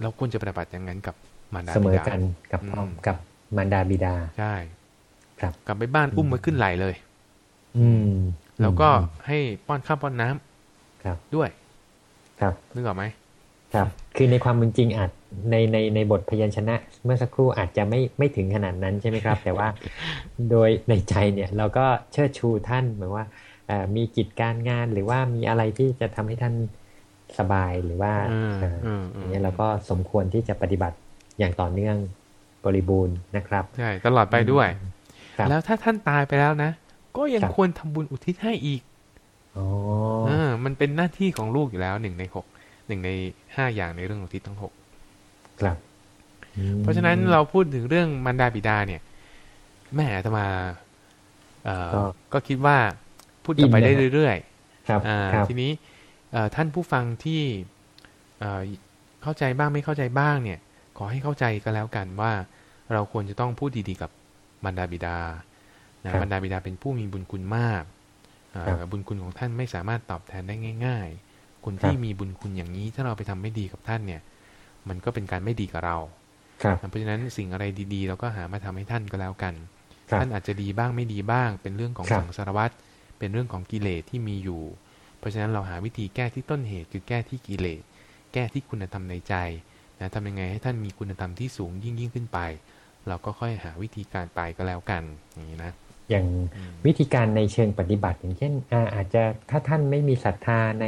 A: เราควรจะปฏิบัติอย่างนั้นกับมารดาบิดาเส
B: มอกันกับพ่อกับมารดาบิดา
A: ใช่
B: ครับ
A: กลับไปบ้านอุ้มมาขึ้นไหลเลย
B: อืม
A: แล้วก็ให้ป้อนข้าวป้อนน้ำ
B: ครับ
A: ด้วย
B: ครับ
A: นึกออกไหม
B: ครับ คือในความเป็นจริงอาจในในในบทพยัญชนะ เมื่อสักครู่อาจจะไม่ไม่ถึงขนาดนั้นใช่ไหมครับ แต่ว่าโดยในใจเนี่ย เราก็เชิดชูท่านเหมือนว่ามีกิจการงานหรือว่ามีอะไรที่จะทำให้ท่านสบายหรือว่าอย่างนี้เราก็สมควรที่จะปฏิบัติอย่างต่อเนื่องบริบูรณ์นะครับ
A: ใช่ตลอดไปด้วย แล้วถ้าท่านตายไปแล้วนะ ก็ยังควรทำบุญอุทิศให้อีกอ๋อมันเป็นหน้าที่ของลูกอยู่แล้วหนึ่งในหกหนึ่งในห้าอย่างในเรื่องอุทิศทั้งหกครับ เพราะฉะนั้นเราพูดถึงเรื่องมารดาบิดาเนี่ย แม่จะมาเอ่อก็คิดว่าพูดต่อไปได้เรื่อยๆครับทีนี้ท่านผู้ฟังที่เข้าใจบ้างไม่เข้าใจบ้างเนี่ย ขอให้เข้าใจกันแล้วกันว่า เราควรจะต้องพูดดีๆกับมารดาบิดา นะมารดาบิดาเป็นผู้มีบุญคุณมากบุญคุณของท่านไม่สามารถตอบแทนได้ง่าย ๆ คนที่มีบุญคุณอย่างนี้ถ้าเราไปทำไม่ดีกับท่านเนี่ย มันก็เป็นการไม่ดีกับเราเพราะฉะนั้นสิ่งอะไรดีๆ เราก็หามาทำให้ท่านก็แล้วกัน ท่านอาจจะดีบ้างไม่ดีบ้าง เป็นเรื่องของสังสารวัตรเป็นเรื่องของกิเลสที่มีอยู่ เพราะฉะนั้นเราหาวิธีแก้ที่ต้นเหตุคือแก้ที่กิเลส แก้ที่คุณธรรมในใจนะทำยังไงให้ท่านมีคุณธรรมที่สูงยิ่งยิ่งขึ้นไป เราก็ค่อยหาวิธีการไปก็แล้วกันอย่างนี้นะ
B: อย่างวิธีการในเชิงปฏิบัติ อย่างเช่นอาจจะถ้าท่านไม่มีศรัทธาใน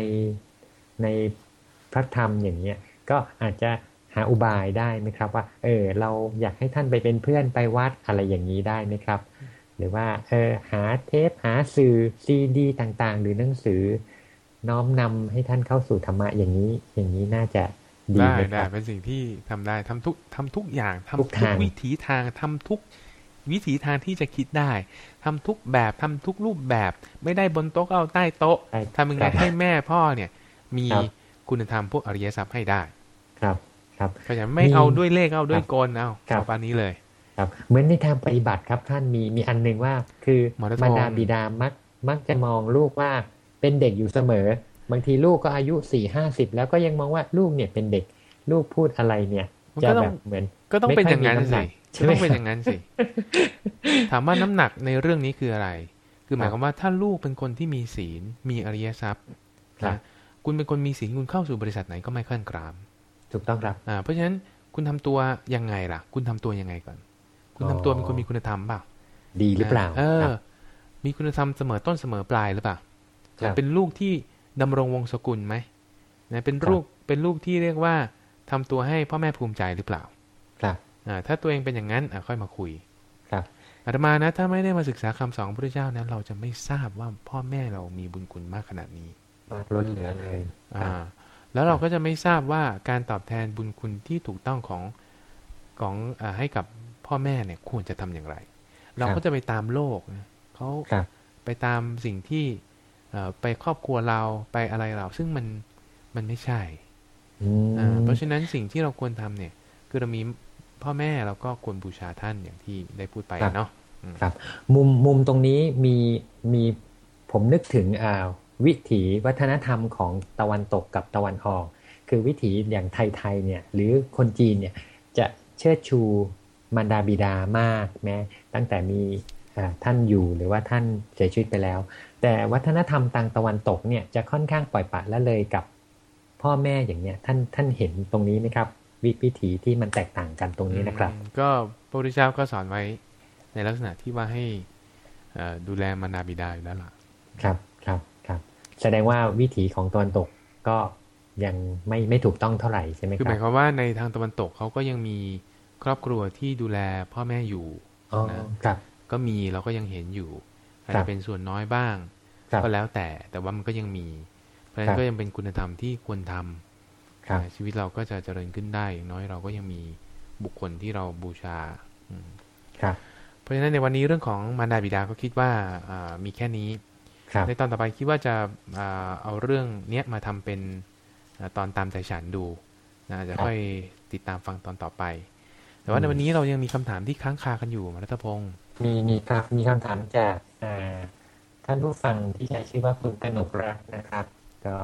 B: ในพระธรรมอย่างเนี้ยก็อาจจะหาอุบายได้ไหมครับ ว่าเออเราอยากให้ท่านไปเป็นเพื่อนไปวัดอะไรอย่างนี้ได้ไหมครับ หรือว่าเออหาเทปหาสื่อซีดีต่างๆ หรือหนังสือ น้อมนำให้ท่านเข้าสู่ธรรมะอย่างนี้อย่างนี้น่าจะ
A: ดีได้ได้เป็นสิ่งที่ทำได้ทำทุกทำทุกอย่างทำทุกวิถีทางทำทุก วิถีทางที่จะคิดได้ทำทุกแบบทำทุกรูปแบบ ไม่ได้บนโต๊ะเอาใต้โต๊ะทำยังไงให้แม่พ่อเนี่ย มีคุณธรรมพวกอริยทรัพย์ให้ได้
B: ครับครับ
A: เพราะฉะนั้นไม่เอาด้วยเลขเอาด้วยกลเอาเอาปานนี้เลย
B: ครับ เหมือนในทางปฏิบัติครับท่านมีมีอันหนึ่งว่า คือมารดาบิดามักมักจะมองลูกว่าเป็นเด็กอยู่เสมอ บางทีลูกก็อายุสี่ห้าสิบแล้วก็ยังมองว่าลูกเนี่ยเป็นเด็ก ลูกพูดอะไรเนี่ยจะแบบเหมือน
A: ก็ต้องเป็นอย่างนั้นสิ ต้องเป็นอย่างนั้นสิ ถามว่าน้ำหนักในเรื่องนี้คืออะไร คือหมายความว่าถ้าลูกเป็นคนที่มีศีล มีอริยทรัพย์นะคุณเป็นคนมีศีลคุณเข้าสู่บริษัทไหนก็ไม่ขั้นกราม
B: ถูกต้องครับ
A: อ่าเพราะฉะนั้นคุณทำตัวยังไงล่ะ คุณทำตัวยังไงก่อน คุณทำตัวเป็นคนมีคุณธรรมเปล่า
B: ดีหรือเปล่า
A: เออ มีคุณธรรมเสมอต้นเสมอปลายหรือเปล่าเป็นลูกที่ดำรงวงศกุลไหมนะเป็นลูกเป็นลูกที่เรียกว่าทำตัวให้พ่อแม่ภูมิใจหรือเปล่าอ่า ถ้าตัวเองเป็นอย่างนั้นอ่าค่อยมาคุย ครับอาตมานะ ถ้าไม่ได้มาศึกษาคำสอนพระเจ้านั้นเราจะไม่ทราบว่าพ่อแม่เรามีบุญคุณมากขนาดนี้
B: มากล้นเหลือเลย
A: อ่า แล้วเราก็จะไม่ทราบว่าการตอบแทนบุญคุณที่ถูกต้องของของอให้กับพ่อแม่เนี่ยควรจะทำอย่างไร เราก็จะไปตามโลกเขาไปตามสิ่งที่ไปครอบครัวเราไปอะไรเรา ซึ่งมันมันไม่ใช่เพราะฉะนั้นสิ่งที่เราควรทำเนี่ย คือเรามี พ่อแม่เราก็ควรบูชาท่านอย่างที่ได้พูดไปเนาะ
B: ครับ มุมมุมตรงนี้มีมีผมนึกถึงอ่าวิถีวัฒนธรรมของตะวันตกกับตะวันออก คือวิถีอย่างไทยๆเนี่ยหรือคนจีนเนี่ยจะเชิดชูมารดาบิดามากแม้ตั้งแต่มีท่านอยู่หรือว่าท่านเสียชีวิตไปแล้ว แต่วัฒนธรรมทางตะวันตกเนี่ยจะค่อนข้างปล่อยปละละเลยกับพ่อแม่อย่างเนี้ยท่านท่านเห็นตรงนี้ไหมครับ วิถีที่มันแตกต่างกันตรงนี้นะครับ
A: ก็พระพุทธเจ้าก็สอนไว้ในลักษณะที่ว่าให้ดูแลมานาบิดาอยู่แล้วล่ะ
B: ครับครับครับ แสดงว่าวิถีของตะวันตกก็ยังไม่ไม่ถูกต้องเท่าไหร่ใช่ไหมครับคือ
A: หมายความว่าในทางตะวันตกเขาก็ยังมีครอบครัวที่ดูแลพ่อแม่อยู่นะครับ ก็มีเราก็ยังเห็นอยู่อาจจะเป็นส่วนน้อยบ้างก็แล้วแต่แต่ว่ามันก็ยังมี เพราะฉะนั้นก็ยังเป็นคุณธรรมที่ควรทำ ชีวิตเราก็จะเจริญขึ้นได้อย่างน้อยเราก็ยังมีบุคคลที่เราบูชาครับเพราะฉะนั้นในวันนี้เรื่องของมารดาบิดาก็คิดว่ามีแค่นี้ในตอนต่อไปคิดว่าจะเอาเรื่องเนี้ยมาทำเป็นตอนตามใจฉันดูนะจะค่อยติดตามฟังตอนต่อไป แต่ว่าในวันนี้เรายังมีคำถามที่ค้างคากันอยู่มารัตพงศ์
B: มีมีครับมีคำถามจากท่านผู้ฟังที่ใช้ชื่อว่าคุณกนกรักนะครับ ก็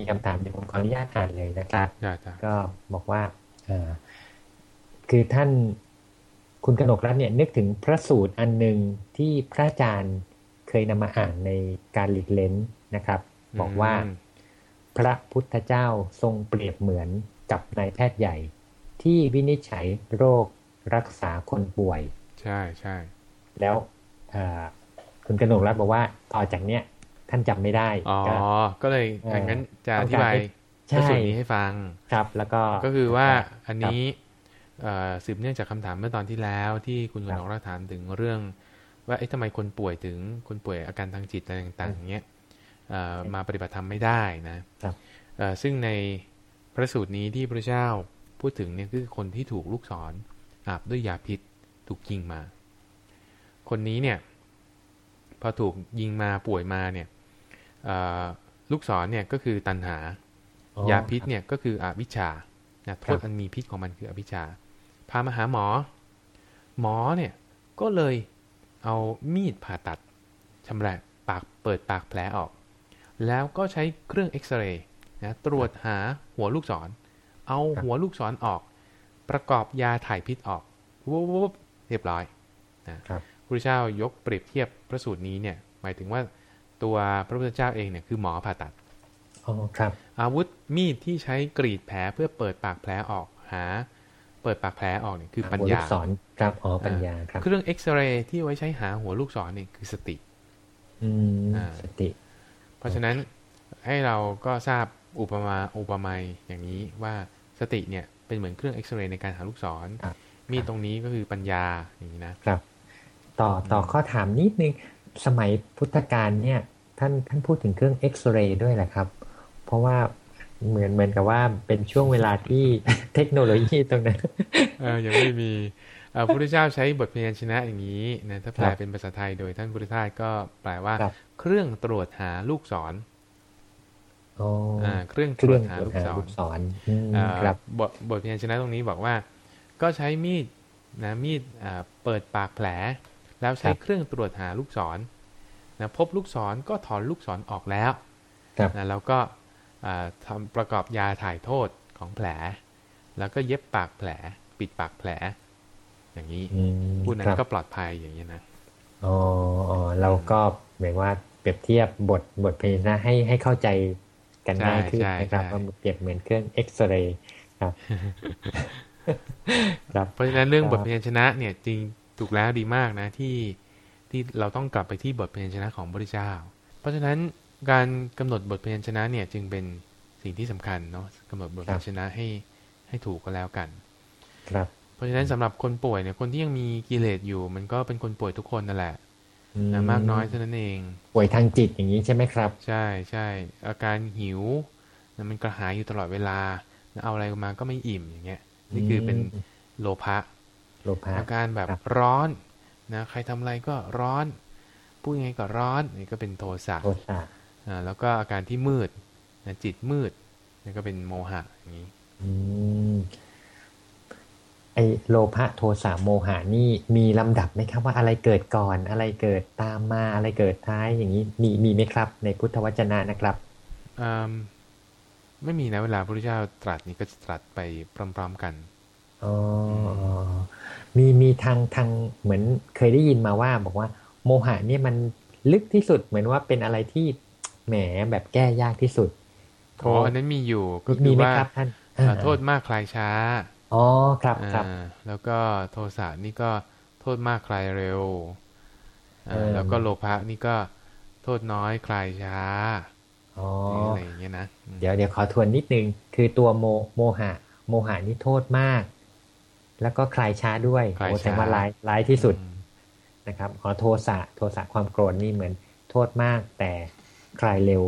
B: มีคำถามเดี๋ยวผมขออนุญาตอ่านเลยนะครับ ก็บอกว่าคือท่านคุณกนกรัตน์เนี่ยนึกถึงพระสูตรอันหนึ่งที่พระอาจารย์เคยนำมาอ่านในการหลีกเล้นนะครับ บอกว่าพระพุทธเจ้าทรงเปรียบเหมือนกับนายแพทย์ใหญ่ ที่วินิจฉัยโรครักษาคนป่วย
A: ใช่ใช่
B: แล้วคุณกนกรัฐบอกว่าต่อจากเนี้ย ท่านจำไม่ได้
A: อ๋อก็เลยอย่างนั้นจะอธิบายพระสูตรนี้ให้ฟัง
B: ครับ แล้วก็
A: ก็คือว่าอันนี้สืบเนื่องจากคำถามเมื่อตอนที่แล้วที่คุณกนกรัฐถามถึงเรื่อง ว่าเอ๊ะทำไมคนป่วยถึงคนป่วยอาการทางจิตอะไรต่างๆอย่างเงี้ยมาปฏิบัติธรรมไม่ได้นะซึ่งในพระสูตรนี้ที่พระเจ้าพูดถึงเนี่ยคือคนที่ถูกลูกศรอาบด้วยยาพิษถูกยิงมา คนนี้เนี่ย พอถูกยิงมาป่วยมาเนี่ย ลูกศรเนี่ยก็คือตันหายาพิษเนี่ยก็คืออวิชชาโทษอันมีพิษของมันคืออวิชชา พามาหาหมอ หมอเนี่ยก็เลยเอามีดผ่าตัดชำระปากเปิดปากแผลออก แล้วก็ใช้เครื่องเอ็กซเรย์นะตรวจหาหัวลูกศร เอาหัวลูกศรออก ประกอบยาถ่ายพิษออกวุบเรียบร้อยนะพระพุทธเจ้ายกเปรียบเทียบพระสูตรนี้เนี่ยหมายถึงว่า ตัวพระพุทธเจ้าเองเนี่ยคือหมอผ่าตัด
B: อ๋อครับ
A: อาวุธมีดที่ใช้กรีดแผลเพื่อเปิดปากแผลออกหา เปิดปากแผลออกเนี่ยคือปัญญา
B: สอนครับอ๋อปัญญาครับ
A: เครื่องเอ็กซเรย์ที่ไว้ใช้หาหัวลูกศรเนี่ยคือสติ
B: อืมสติ
A: เพราะฉะนั้นให้เราก็ทราบอุปมาอุปไมยอย่างนี้ว่าสติเนี่ยเป็นเหมือนเครื่องเอ็กซเรย์ในการหาลูกศรมีตรงนี้ก็คือปัญญาอย่างนี้นะครับ
B: ต่อต่อข้อถามนิดนึง สมัยพุทธกาลเนี่ยท่านท่านพูดถึงเครื่องเอ็กซเรย์ด้วยแหละครับ เพราะว่าเหมือนเหมือนกับว่าเป็นช่วงเวลาที่เทคโนโลยีตรงนั้น
A: เออยังไม่มีพระพุทธเจ้าใช้บทพยัญชนะอย่างนี้นะถ้าแปลเป็นภาษาไทยโดยท่านพุทธทาสก็แปลว่า เครื่องตรวจหาลูกศรเครื่องตรวจหาลูกศรครับบทบทพยัญชนะตรงนี้บอกว่า ก็ใช้มีดนะมีดเปิดปากแผล แล้วใช้เครื่องตรวจหาลูกศรนะพบลูกศรก็ถอนลูกศรออกแล้วนะแล้วก็ทำประกอบยาถ่ายโทษของแผล แล้วก็เย็บปากแผล ปิดปากแผล อย่างนี้ผู้นั้นก็ปลอดภัยอย่างนี้นะ
B: อ๋อเราก็หมายว่าเปรียบเทียบบทบทเพลงนะให้ให้เข้าใจกันง่ายขึ้นนะครับว่าเปรียบเหมือนเครื่องเอ็กซเรย์ครับ
A: ครับ เพราะฉะนั้นเรื่องบทเพลงชนะเนี่ยจริง ถูกแล้วดีมากนะที่ที่เราต้องกลับไปที่บทเพลงชนะของพระเจ้า เพราะฉะนั้นการกำหนดบทเพลงชนะเนี่ยจึงเป็นสิ่งที่สำคัญเนาะกำหนดบทเพลงชนะให้ให้ถูกก็แล้วกัน
B: ครับ
A: เพราะฉะนั้นสำหรับคนป่วยเนี่ยคนที่ยังมีกิเลสอยู่ มันก็เป็นคนป่วยทุกคนนั่นแหละนะมากน้อยเท่านั้นเอง
B: ป่วยทางจิตอย่างนี้ใช่ไหมครับ
A: ใช่ใช่อาการหิวนะมันกระหายอยู่ตลอดเวลาเอาอะไรมาก็ไม่อิ่มอย่างเงี้ย นี่คือเป็นโลภะ
B: โลภะ
A: อาการแบบร้อนนะใครทำอะไรก็ร้อนพูดยังไงก็ร้อนนี่ก็เป็นโทสะ
B: โทสะ
A: อ่าแล้วก็อาการที่มืดนะจิตมืดนี่ก็เป็นโมหะอย่างนี้
B: อืมไอโลภะโทสะโมหะนี่มีลำดับไหมครับว่าอะไรเกิดก่อนอะไรเกิดตามมาอะไรเกิดท้ายอย่างนี้มีมีไหมครับ ในพุทธวจนะนะครับ
A: ไม่มีนะเวลาพระพุทธเจ้าตรัสนี่ก็จะตรัสไปพร้อมๆกัน
B: อ๋อ มีมีทางทางเหมือนเคยได้ยินมาว่า บอกว่าโมหะเนี่ยมันลึกที่สุดเหมือนว่าเป็นอะไรที่แหมแบบแก้ยากที่สุด
A: โอ้อันนั้นมีอยู่ก็คือว่าโทษมากคลายช้า
B: อ๋อครับครับ
A: แล้วก็โทสะนี่ก็โทษมากคลายเร็วแล้วก็โลภะนี่ก็โทษน้อยคลายช้าอะไรอย่างเงี้ยนะ
B: เดี๋ยวเดี๋ยวขอทวนนิดนึง คือตัวโมโมหะ โมหะนี่โทษมาก แล้วก็คลายช้าด้วยโอ้แต่ว่าร้ายร้ายที่สุดนะครับอ๋อโทสะโทสะความโกรธนี่เหมือนโทษมากแต่คลายเร็ว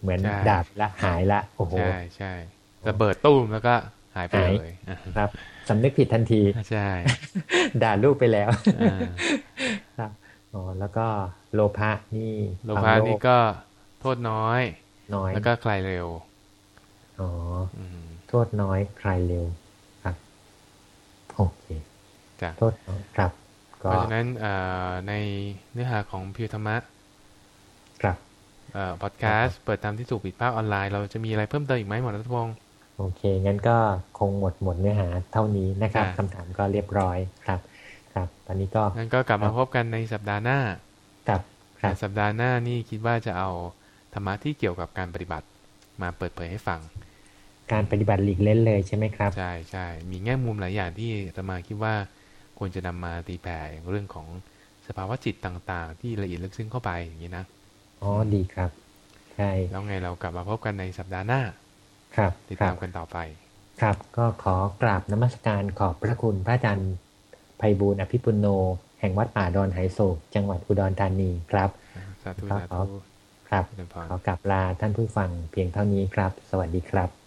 B: เหมือนดาบละหายละโอ้โห
A: ใช่ใช่ระเบิดตุ้มแล้วก็หายไปเลย
B: ครับสำนึกผิดทันที
A: ใช่
B: ด่าลูกไปแล้วครับอ๋อแล้วก็โลภะนี่
A: โลภะนี่ก็โทษน้อย น้อย แล้วก็คลายเร็ว
B: อ๋อโทษน้อยคลายเร็วครับ โอเค
A: จ้ะ
B: โทษน้อยครับ
A: เพราะฉะนั้นในเนื้อหาของพิวธรรมะ
B: ครับ
A: พอดแคสต์เปิดตามที่ถูกปิดภาคออนไลน์ เราจะมีอะไรเพิ่มเติมอีกไหมหมอรัตพงศ์
B: โอเค งั้นก็คงหมดหมดเนื้อหาเท่านี้นะครับคำถามก็เรียบร้อยครับ ครับ ตอนนี้ก็
A: งั้นก็กลับมาพบกันในสัปดาห์หน้า
B: ครับ
A: สัปดาห์หน้านี่คิดว่าจะเอาธรรมะที่เกี่ยวกับการปฏิบัติมาเปิดเผยให้ฟัง
B: การปฏิบัติหลีกเล่นเลยใช่ไหมครับ
A: ใช่ใช่มีแง่มุมหลายอย่างที่อาตมาคิดว่าควรจะนำมาตีแผ่อย่างเรื่องของสภาวะจิตต่าง ๆ ที่ละเอียดลึกซึ้งเข้าไปอย่างนี้นะ
B: อ๋อดีครับใช่
A: แล้วไงเรากลับมาพบกันในสัปดาห์หน้า
B: ครับ
A: ติด
B: ครั
A: ตา
B: บ
A: มกันต่อไป
B: ครับก็ขอกราบนมัสการขอบพระคุณพระอาจารย์ไพบูลย์อภิปุโน แห่งวัดป่าดอนไหโศกจังหวัดอุดรธานีครับ
A: สาธุ
B: ครับ
A: สาธุ
B: ครับ
A: เจริญพร
B: ขอกลับลาท่านผู้ฟังเพียงเท่านี้ครับ สวัสดีครับ